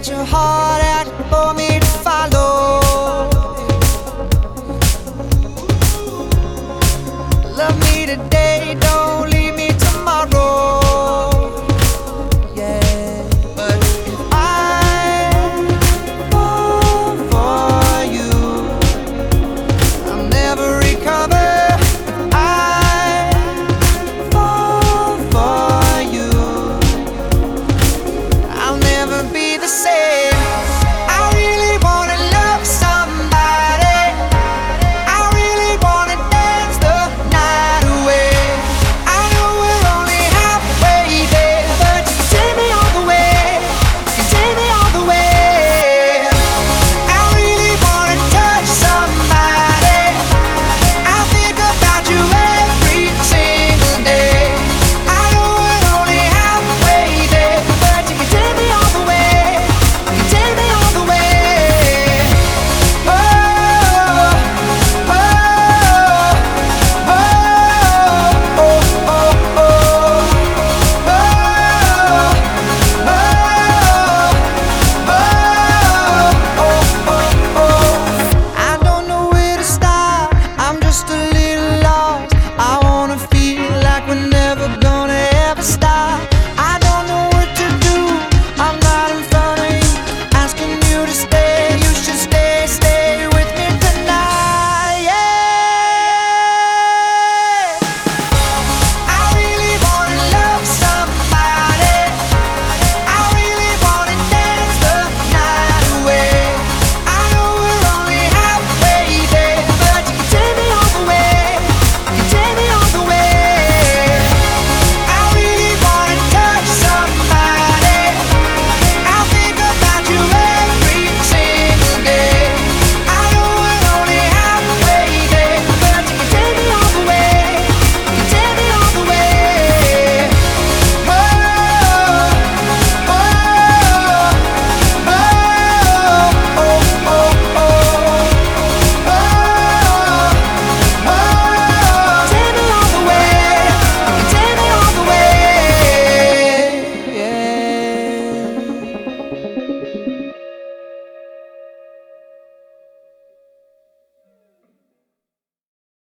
your heart out for me